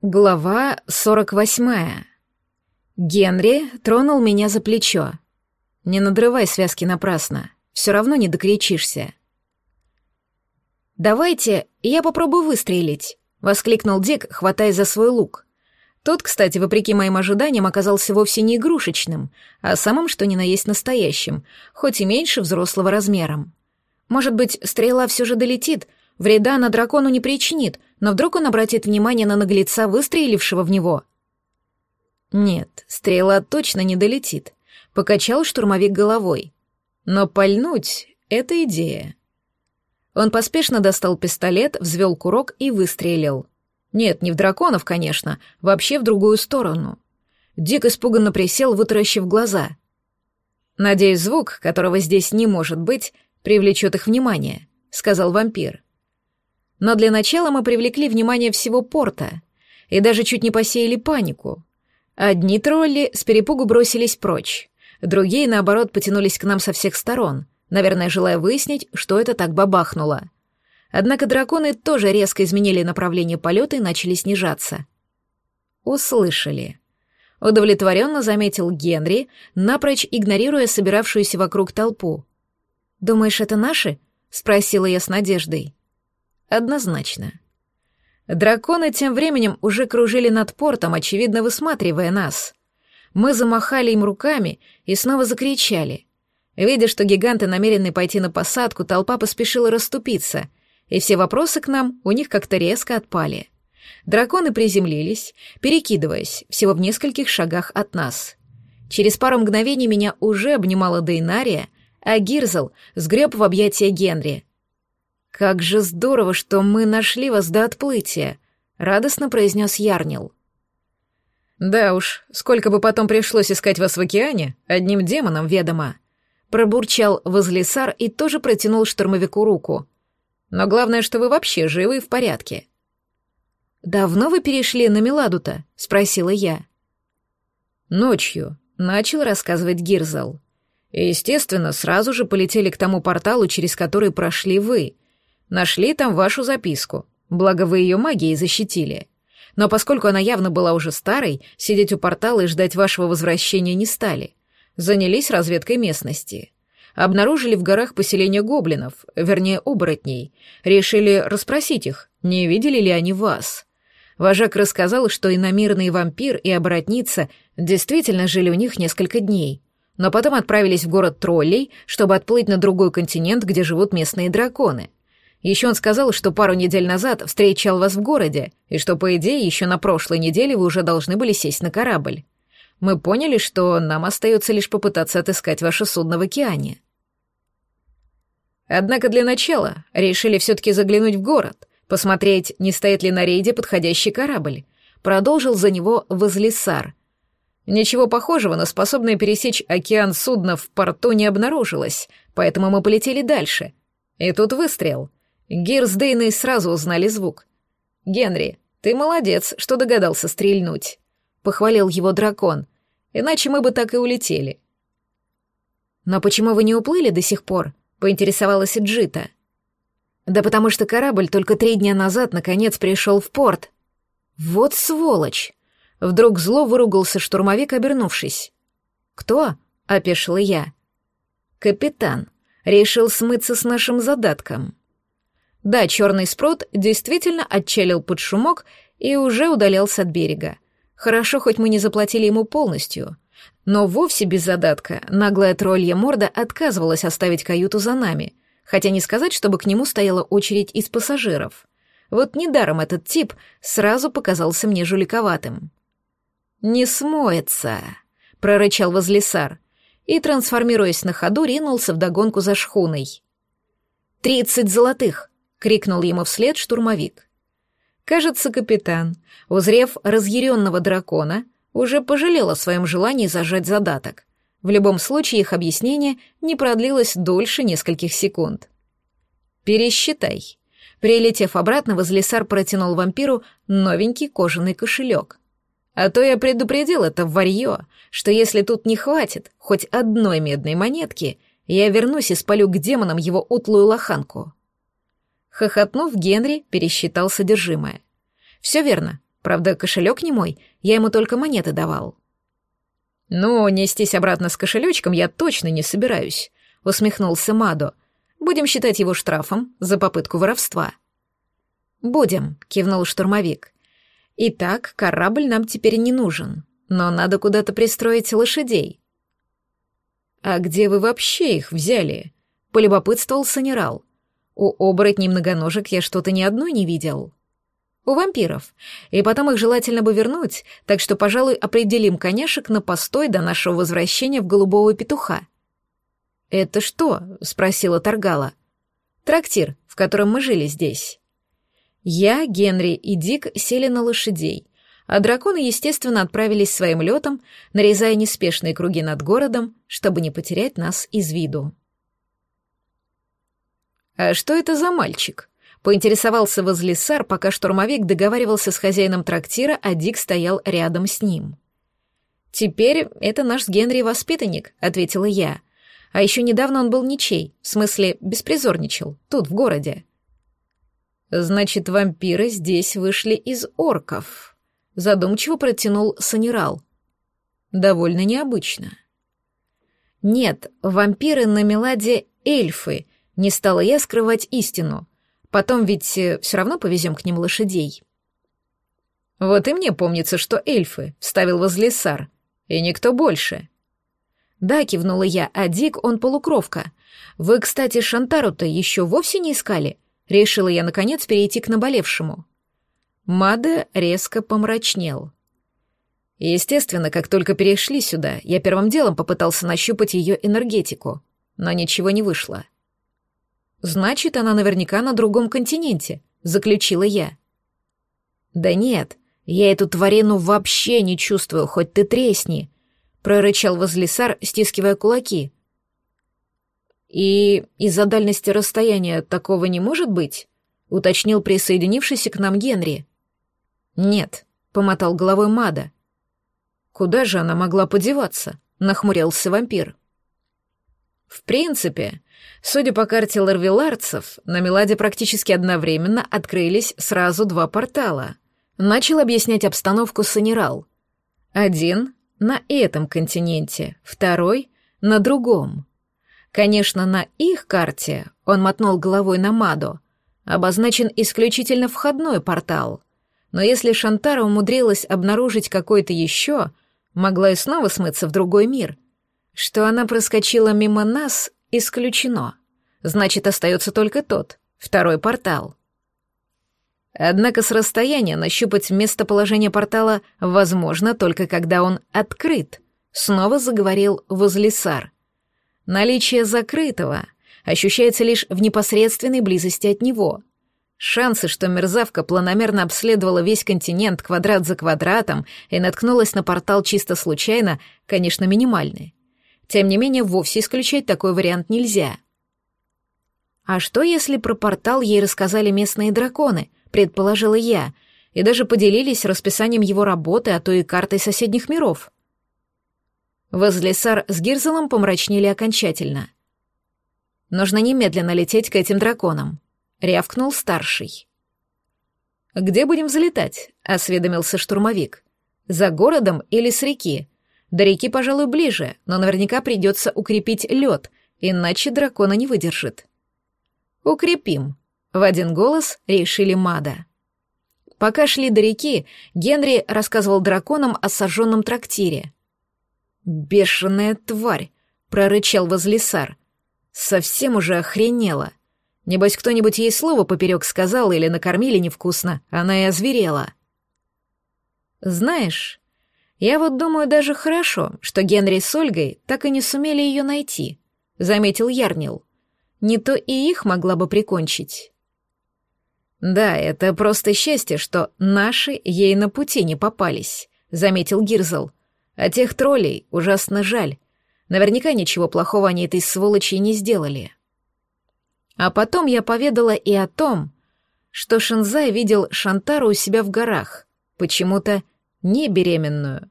Глава 48. Генри тронул меня за плечо. «Не надрывай связки напрасно, все равно не докричишься». «Давайте я попробую выстрелить», — воскликнул Дик, хватая за свой лук. Тот, кстати, вопреки моим ожиданиям, оказался вовсе не игрушечным, а самым что ни на есть настоящим, хоть и меньше взрослого размером. Может быть, стрела все же долетит, вреда она дракону не причинит, но вдруг он обратит внимание на наглеца, выстрелившего в него. Нет, стрела точно не долетит, покачал штурмовик головой. Но пальнуть — это идея. Он поспешно достал пистолет, взвел курок и выстрелил. Нет, не в драконов, конечно, вообще в другую сторону. Дик испуганно присел, вытаращив глаза. «Надеюсь, звук, которого здесь не может быть, привлечет их внимание», — сказал вампир. Но для начала мы привлекли внимание всего порта и даже чуть не посеяли панику. Одни тролли с перепугу бросились прочь, другие, наоборот, потянулись к нам со всех сторон, наверное, желая выяснить, что это так бабахнуло. Однако драконы тоже резко изменили направление полета и начали снижаться. Услышали. Удовлетворенно заметил Генри, напрочь игнорируя собиравшуюся вокруг толпу. «Думаешь, это наши?» — спросила я с надеждой. Однозначно. Драконы тем временем уже кружили над портом, очевидно высматривая нас. Мы замахали им руками и снова закричали. Видя, что гиганты намерены пойти на посадку, толпа поспешила расступиться, и все вопросы к нам у них как-то резко отпали. Драконы приземлились, перекидываясь всего в нескольких шагах от нас. Через пару мгновений меня уже обнимала Дейнария, а Гирзл сгреб в объятия Генри, «Как же здорово, что мы нашли вас до отплытия», — радостно произнес Ярнил. «Да уж, сколько бы потом пришлось искать вас в океане, одним демоном ведомо», — пробурчал возлесар и тоже протянул штурмовику руку. «Но главное, что вы вообще живы и в порядке». «Давно вы перешли на Меладу-то?» — спросила я. «Ночью», — начал рассказывать Гирзал. Естественно, сразу же полетели к тому порталу, через который прошли вы — Нашли там вашу записку. Благо вы ее магией защитили. Но поскольку она явно была уже старой, сидеть у портала и ждать вашего возвращения не стали. Занялись разведкой местности. Обнаружили в горах поселение гоблинов, вернее, оборотней. Решили расспросить их, не видели ли они вас. Вожак рассказал, что иномирный вампир и оборотница действительно жили у них несколько дней, но потом отправились в город троллей, чтобы отплыть на другой континент, где живут местные драконы — еще он сказал, что пару недель назад встречал вас в городе, и что, по идее, еще на прошлой неделе вы уже должны были сесть на корабль. Мы поняли, что нам остается лишь попытаться отыскать ваше судно в океане. Однако для начала решили все-таки заглянуть в город, посмотреть, не стоит ли на рейде подходящий корабль. Продолжил за него Возлисар. Ничего похожего на способное пересечь океан судно в порту не обнаружилось, поэтому мы полетели дальше. И тут выстрел — Гир с Дейной сразу узнали звук. «Генри, ты молодец, что догадался стрельнуть», — похвалил его дракон. «Иначе мы бы так и улетели». «Но почему вы не уплыли до сих пор?» — поинтересовалась Джита. «Да потому что корабль только три дня назад наконец пришел в порт». «Вот сволочь!» Вдруг зло выругался штурмовик, обернувшись. «Кто?» — опешила я. «Капитан. Решил смыться с нашим задатком». Да, черный спрут действительно отчалил под шумок и уже удалялся от берега. Хорошо, хоть мы не заплатили ему полностью. Но вовсе без задатка наглая троллья морда отказывалась оставить каюту за нами, хотя не сказать, чтобы к нему стояла очередь из пассажиров. Вот недаром этот тип сразу показался мне жуликоватым. «Не смоется», — прорычал возлесар, и, трансформируясь на ходу, ринулся вдогонку за шхуной. «Тридцать золотых!» — крикнул ему вслед штурмовик. Кажется, капитан, узрев разъяренного дракона, уже пожалел о своем желании зажать задаток. В любом случае их объяснение не продлилось дольше нескольких секунд. «Пересчитай». Прилетев обратно, возлесар протянул вампиру новенький кожаный кошелек. А то я предупредил это варьё, что если тут не хватит хоть одной медной монетки, я вернусь и спалю к демонам его утлую лоханку. Хохотнув, Генри пересчитал содержимое. Все верно. Правда, кошелек не мой, я ему только монеты давал. «Ну, нестись обратно с кошелечком я точно не собираюсь», — усмехнулся Мадо. «Будем считать его штрафом за попытку воровства». «Будем», — кивнул штурмовик. «Итак, корабль нам теперь не нужен, но надо куда-то пристроить лошадей». «А где вы вообще их взяли?» — полюбопытствовал Санерал. «У оборотней многоножек я что-то ни одной не видел». «У вампиров. И потом их желательно бы вернуть, так что, пожалуй, определим коняшек на постой до нашего возвращения в голубого петуха». «Это что?» — спросила Таргала. «Трактир, в котором мы жили здесь». Я, Генри и Дик сели на лошадей, а драконы, естественно, отправились своим летом, нарезая неспешные круги над городом, чтобы не потерять нас из виду. «А что это за мальчик?» — поинтересовался возлесар, пока штурмовик договаривался с хозяином трактира, а Дик стоял рядом с ним. «Теперь это наш с Генри воспитанник», — ответила я. «А еще недавно он был ничей, в смысле беспризорничал, тут, в городе». «Значит, вампиры здесь вышли из орков», задумчиво протянул Санерал. Довольно необычно. Нет, вампиры на Меладе эльфы, не стала я скрывать истину. Потом ведь э, все равно повезем к ним лошадей. Вот и мне помнится, что эльфы, вставил возле сар, и никто больше. Да, кивнула я, а Дик, он полукровка. Вы, кстати, Шантару-то еще вовсе не искали? Решила я, наконец, перейти к наболевшему. Мада резко помрачнел. Естественно, как только перешли сюда, я первым делом попытался нащупать ее энергетику, но ничего не вышло. «Значит, она наверняка на другом континенте», — заключила я. «Да нет, я эту тварину вообще не чувствую, хоть ты тресни», — прорычал возлесар, стискивая кулаки. «И из-за дальности расстояния такого не может быть?» — уточнил присоединившийся к нам Генри. «Нет», — помотал головой Мада. «Куда же она могла подеваться?» — нахмурился вампир. В принципе, судя по карте ларвиларцев, на Меладе практически одновременно открылись сразу два портала. Начал объяснять обстановку Санерал. Один — на этом континенте, второй — на другом. Конечно, на их карте, он мотнул головой на Мадо, обозначен исключительно входной портал — но если Шантара умудрилась обнаружить какой-то еще, могла и снова смыться в другой мир. Что она проскочила мимо нас, исключено. Значит, остается только тот, второй портал. Однако с расстояния нащупать местоположение портала возможно только когда он открыт, снова заговорил Возлисар. Наличие закрытого ощущается лишь в непосредственной близости от него — Шансы, что мерзавка планомерно обследовала весь континент квадрат за квадратом и наткнулась на портал чисто случайно, конечно, минимальны. Тем не менее, вовсе исключать такой вариант нельзя. «А что, если про портал ей рассказали местные драконы?» — предположила я, и даже поделились расписанием его работы, а то и картой соседних миров. Возлесар с Гирзелом помрачнели окончательно. «Нужно немедленно лететь к этим драконам», — рявкнул старший. «Где будем взлетать?» — осведомился штурмовик. «За городом или с реки? До реки, пожалуй, ближе, но наверняка придется укрепить лед, иначе дракона не выдержит». «Укрепим», — в один голос решили Мада. Пока шли до реки, Генри рассказывал драконам о сожженном трактире. «Бешеная тварь!» — прорычал возлесар. «Совсем уже охренела. Небось, кто-нибудь ей слово поперек сказал или накормили невкусно, она и озверела. Знаешь, я вот думаю даже хорошо, что Генри с Ольгой так и не сумели ее найти, заметил Ярнил. Не то и их могла бы прикончить. Да, это просто счастье, что наши ей на пути не попались, заметил Гирзл. А тех троллей ужасно жаль. Наверняка ничего плохого они этой сволочи не сделали. А потом я поведала и о том, что Шинзай видел Шантару у себя в горах, почему-то не беременную.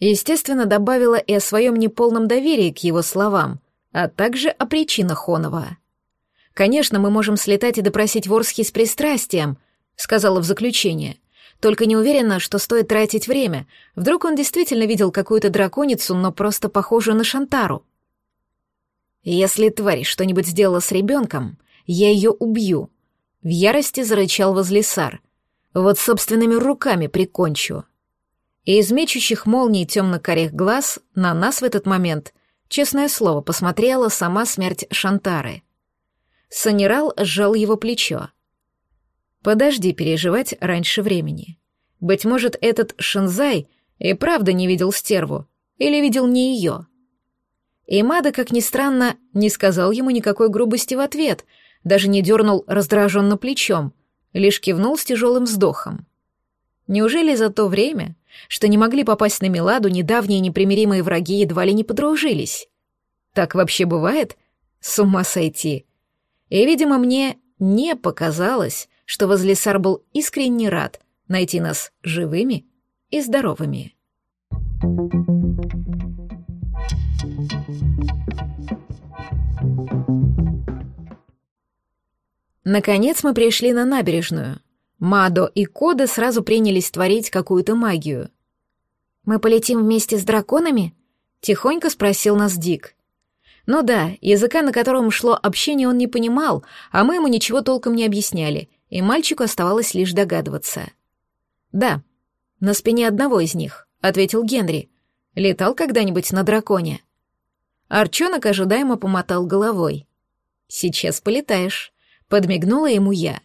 Естественно, добавила и о своем неполном доверии к его словам, а также о причинах Онова. «Конечно, мы можем слетать и допросить Ворсхи с пристрастием», — сказала в заключение. Только не уверена, что стоит тратить время. Вдруг он действительно видел какую-то драконицу, но просто похожую на Шантару. «Если тварь что-нибудь сделала с ребенком, я ее убью», — в ярости зарычал возлесар. «Вот собственными руками прикончу». И из мечущих молний темно-корих глаз на нас в этот момент, честное слово, посмотрела сама смерть Шантары. Санерал сжал его плечо. «Подожди переживать раньше времени. Быть может, этот Шинзай и правда не видел стерву, или видел не ее». И Мада, как ни странно, не сказал ему никакой грубости в ответ, даже не дернул раздраженно плечом, лишь кивнул с тяжелым вздохом. Неужели за то время, что не могли попасть на Миладу, недавние непримиримые враги едва ли не подружились? Так вообще бывает? С ума сойти. И, видимо, мне не показалось, что Возлесар был искренне рад найти нас живыми и здоровыми. Наконец мы пришли на набережную. Мадо и Кода сразу принялись творить какую-то магию. «Мы полетим вместе с драконами?» — тихонько спросил нас Дик. Ну да, языка, на котором шло общение, он не понимал, а мы ему ничего толком не объясняли, и мальчику оставалось лишь догадываться. «Да, на спине одного из них», — ответил Генри. «Летал когда-нибудь на драконе?» Арчонок ожидаемо помотал головой. «Сейчас полетаешь», Подмигнула ему я.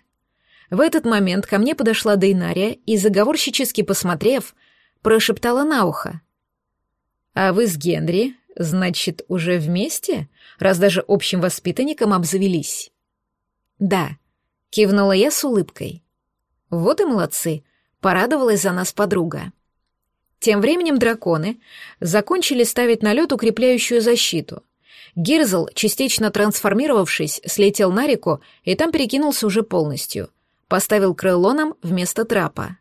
В этот момент ко мне подошла Дейнария и, заговорщически посмотрев, прошептала на ухо. «А вы с Генри, значит, уже вместе, раз даже общим воспитанником обзавелись?» «Да», — кивнула я с улыбкой. «Вот и молодцы», — порадовалась за нас подруга. Тем временем драконы закончили ставить на лед укрепляющую защиту, Гирзл, частично трансформировавшись, слетел на реку и там перекинулся уже полностью. Поставил крыло вместо трапа.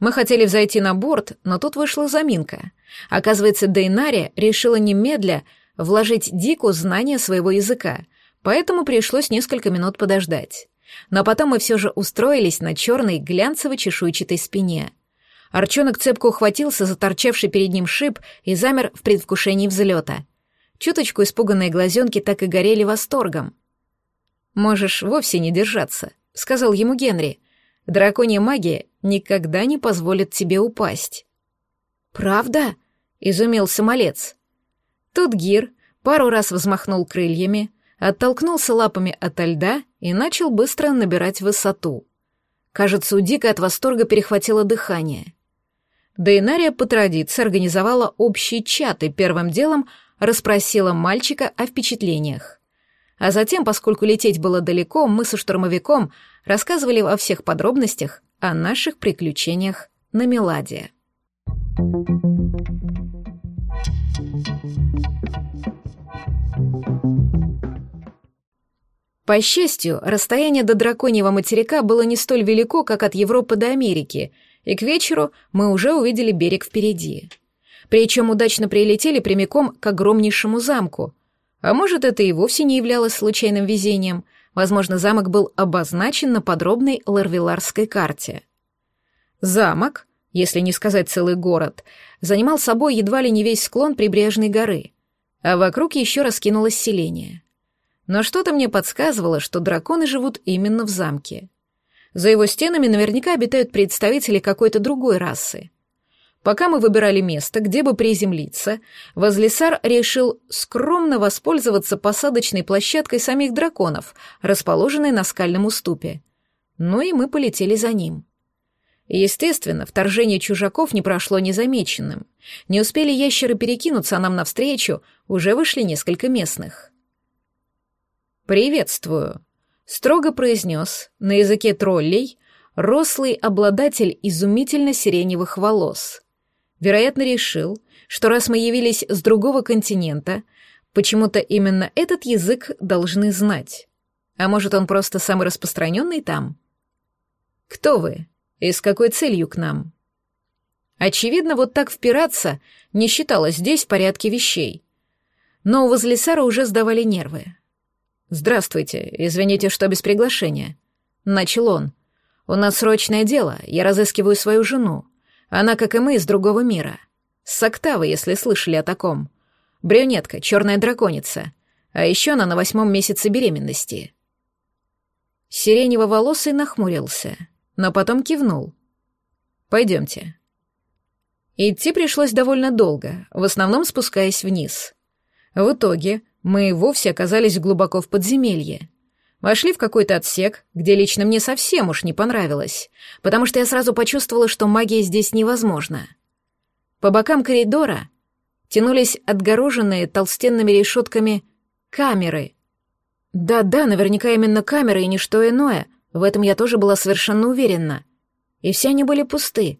Мы хотели взойти на борт, но тут вышла заминка. Оказывается, Дейнари решила немедля вложить Дику знания своего языка, поэтому пришлось несколько минут подождать. Но потом мы все же устроились на черной глянцево-чешуйчатой спине. Арчонок цепко ухватился за торчавший перед ним шип и замер в предвкушении взлета — Чуточку испуганные глазенки так и горели восторгом. «Можешь вовсе не держаться», — сказал ему Генри. «Драконья магия никогда не позволит тебе упасть». «Правда?» — изумился малец. Тут Гир пару раз взмахнул крыльями, оттолкнулся лапами от льда и начал быстро набирать высоту. Кажется, у Дика от восторга перехватило дыхание. Дейнария по традиции организовала общий чат и первым делом расспросила мальчика о впечатлениях. А затем, поскольку лететь было далеко, мы со штурмовиком рассказывали во всех подробностях о наших приключениях на Меладе. По счастью, расстояние до драконьего материка было не столь велико, как от Европы до Америки, и к вечеру мы уже увидели берег впереди. Причем удачно прилетели прямиком к огромнейшему замку. А может, это и вовсе не являлось случайным везением. Возможно, замок был обозначен на подробной ларвиларской карте. Замок, если не сказать целый город, занимал собой едва ли не весь склон прибрежной горы, а вокруг еще раскинулось селение. Но что-то мне подсказывало, что драконы живут именно в замке. За его стенами наверняка обитают представители какой-то другой расы. Пока мы выбирали место, где бы приземлиться, Возлесар решил скромно воспользоваться посадочной площадкой самих драконов, расположенной на скальном уступе. Ну и мы полетели за ним. Естественно, вторжение чужаков не прошло незамеченным. Не успели ящеры перекинуться нам навстречу, уже вышли несколько местных. «Приветствую», — строго произнес на языке троллей рослый обладатель изумительно сиреневых волос — Вероятно, решил, что раз мы явились с другого континента, почему-то именно этот язык должны знать. А может, он просто самый распространенный там? Кто вы? И с какой целью к нам? Очевидно, вот так впираться не считалось здесь в порядке вещей. Но у Возлесара уже сдавали нервы. «Здравствуйте, извините, что без приглашения», — начал он. У нас срочное дело, я разыскиваю свою жену. Она, как и мы, из другого мира. С Октавы, если слышали о таком. Брюнетка, черная драконица. А еще она на восьмом месяце беременности. Сиренево-волосый нахмурился, но потом кивнул. «Пойдемте». Идти пришлось довольно долго, в основном спускаясь вниз. В итоге мы вовсе оказались глубоко в подземелье. Вошли в какой-то отсек, где лично мне совсем уж не понравилось, потому что я сразу почувствовала, что магия здесь невозможна. По бокам коридора тянулись отгороженные толстенными решетками камеры. Да-да, наверняка именно камеры и ничто иное, в этом я тоже была совершенно уверена. И все они были пусты.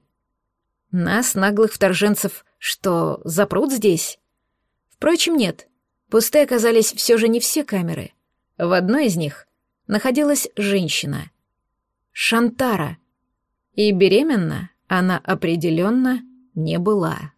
Нас, наглых вторженцев, что, запрут здесь? Впрочем, нет. Пусты оказались все же не все камеры. В одной из них находилась женщина. Шантара. И беременна она определенно не была.